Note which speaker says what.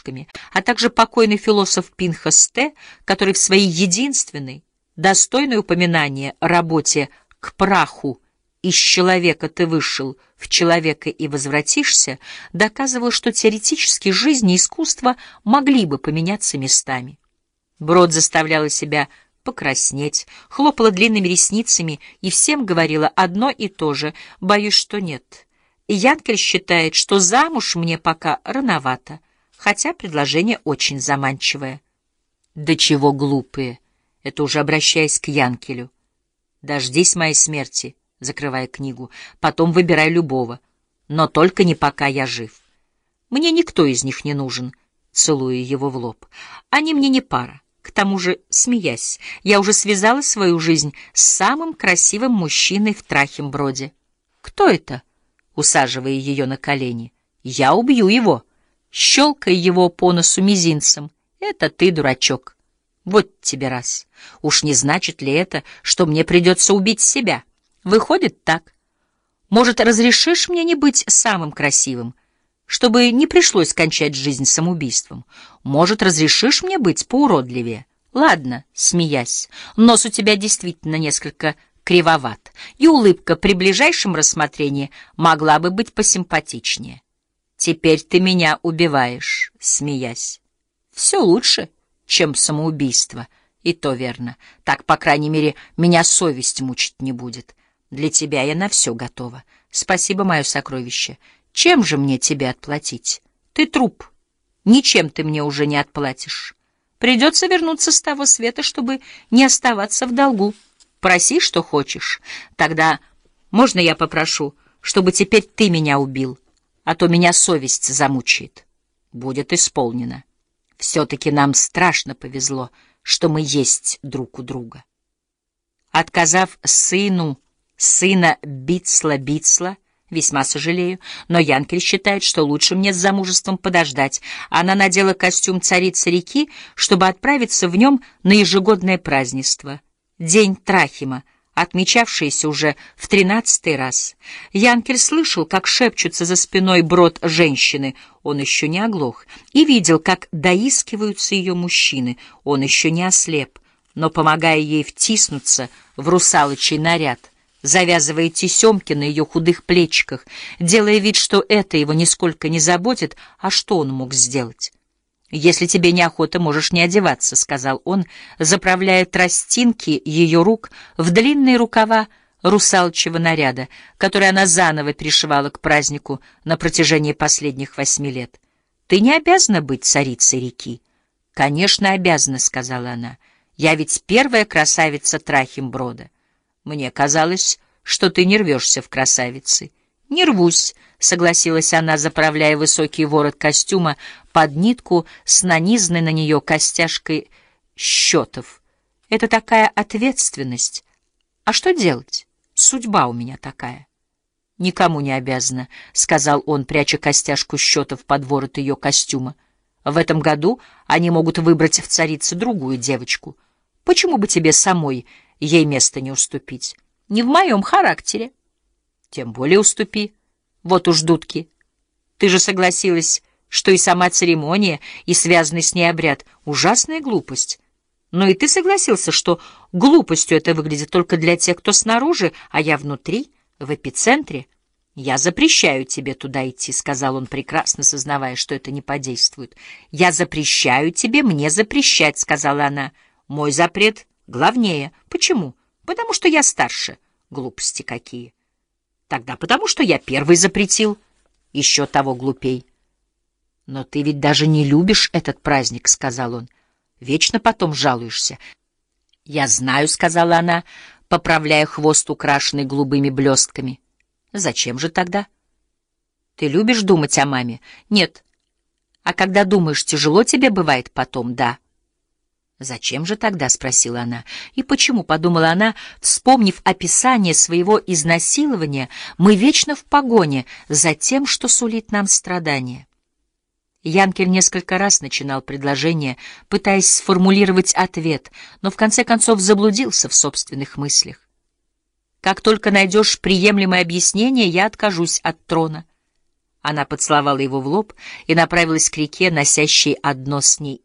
Speaker 1: бабушками, а также покойный философ Пинхас Т., который в своей единственной, достойной упоминания работе «К праху» из человека ты вышел, в человека и возвратишься, доказывал, что теоретически жизнь и искусство могли бы поменяться местами. Брод заставляла себя покраснеть, хлопала длинными ресницами и всем говорила одно и то же «боюсь, что нет». Янкель считает, что замуж мне пока рановато, хотя предложение очень заманчивое. Да чего глупые, это уже обращаясь к Янкелю. Дождись моей смерти, закрывая книгу, потом выбирай любого, но только не пока я жив. Мне никто из них не нужен, целуя его в лоб. Они мне не пара. К тому же, смеясь, я уже связала свою жизнь с самым красивым мужчиной в Трахимброде. Кто это? Усаживая ее на колени. Я убью его, щелкая его по носу мизинцем. Это ты, дурачок. Вот тебе раз. Уж не значит ли это, что мне придется убить себя? Выходит так. Может, разрешишь мне не быть самым красивым, чтобы не пришлось кончать жизнь самоубийством? Может, разрешишь мне быть поуродливее? Ладно, смеясь, нос у тебя действительно несколько кривоват, и улыбка при ближайшем рассмотрении могла бы быть посимпатичнее. Теперь ты меня убиваешь, смеясь. Все лучше, чем самоубийство, и то верно. Так, по крайней мере, меня совесть мучить не будет. Для тебя я на все готова. Спасибо, мое сокровище. Чем же мне тебе отплатить? Ты труп. Ничем ты мне уже не отплатишь. Придется вернуться с того света, чтобы не оставаться в долгу. Проси, что хочешь. Тогда можно я попрошу, чтобы теперь ты меня убил, а то меня совесть замучает. Будет исполнено. Все-таки нам страшно повезло, что мы есть друг у друга. Отказав сыну, сына Битсла-Битсла, весьма сожалею, но Янкель считает, что лучше мне с замужеством подождать. Она надела костюм царицы реки, чтобы отправиться в нем на ежегодное празднество. День Трахима, отмечавшийся уже в тринадцатый раз. Янкель слышал, как шепчутся за спиной брод женщины, он еще не оглох, и видел, как доискиваются ее мужчины, он еще не ослеп, но, помогая ей втиснуться в русалочий наряд, завязывая тесемки на ее худых плечиках, делая вид, что это его нисколько не заботит, а что он мог сделать? «Если тебе неохота, можешь не одеваться», — сказал он, заправляя тростинки ее рук в длинные рукава русалчего наряда, который она заново пришивала к празднику на протяжении последних восьми лет. «Ты не обязана быть царицей реки». «Конечно, обязана», — сказала она. «Я ведь первая красавица Трахимброда». Мне казалось, что ты не рвешься в красавицы. Не рвусь, согласилась она, заправляя высокий ворот костюма под нитку с нанизанной на нее костяшкой счетов. Это такая ответственность. А что делать? Судьба у меня такая. Никому не обязана, сказал он, пряча костяшку счетов под ворот ее костюма. В этом году они могут выбрать в царице другую девочку. Почему бы тебе самой ей место не уступить. Не в моем характере. Тем более уступи. Вот уж дудки. Ты же согласилась, что и сама церемония, и связанный с ней обряд — ужасная глупость. Но и ты согласился, что глупостью это выглядит только для тех, кто снаружи, а я внутри, в эпицентре. «Я запрещаю тебе туда идти», — сказал он, прекрасно сознавая, что это не подействует. «Я запрещаю тебе мне запрещать», — сказала она. «Мой запрет Главнее. Почему? Потому что я старше. Глупости какие. Тогда потому что я первый запретил. Еще того глупей. Но ты ведь даже не любишь этот праздник, сказал он. Вечно потом жалуешься. Я знаю, сказала она, поправляя хвост, украшенный голубыми блестками. Зачем же тогда? Ты любишь думать о маме? Нет. А когда думаешь, тяжело тебе бывает потом, да. «Зачем же тогда?» — спросила она. «И почему?» — подумала она, вспомнив описание своего изнасилования, «мы вечно в погоне за тем, что сулит нам страдания». Янкель несколько раз начинал предложение, пытаясь сформулировать ответ, но в конце концов заблудился в собственных мыслях. «Как только найдешь приемлемое объяснение, я откажусь от трона». Она поцеловала его в лоб и направилась к реке, носящей одно с ней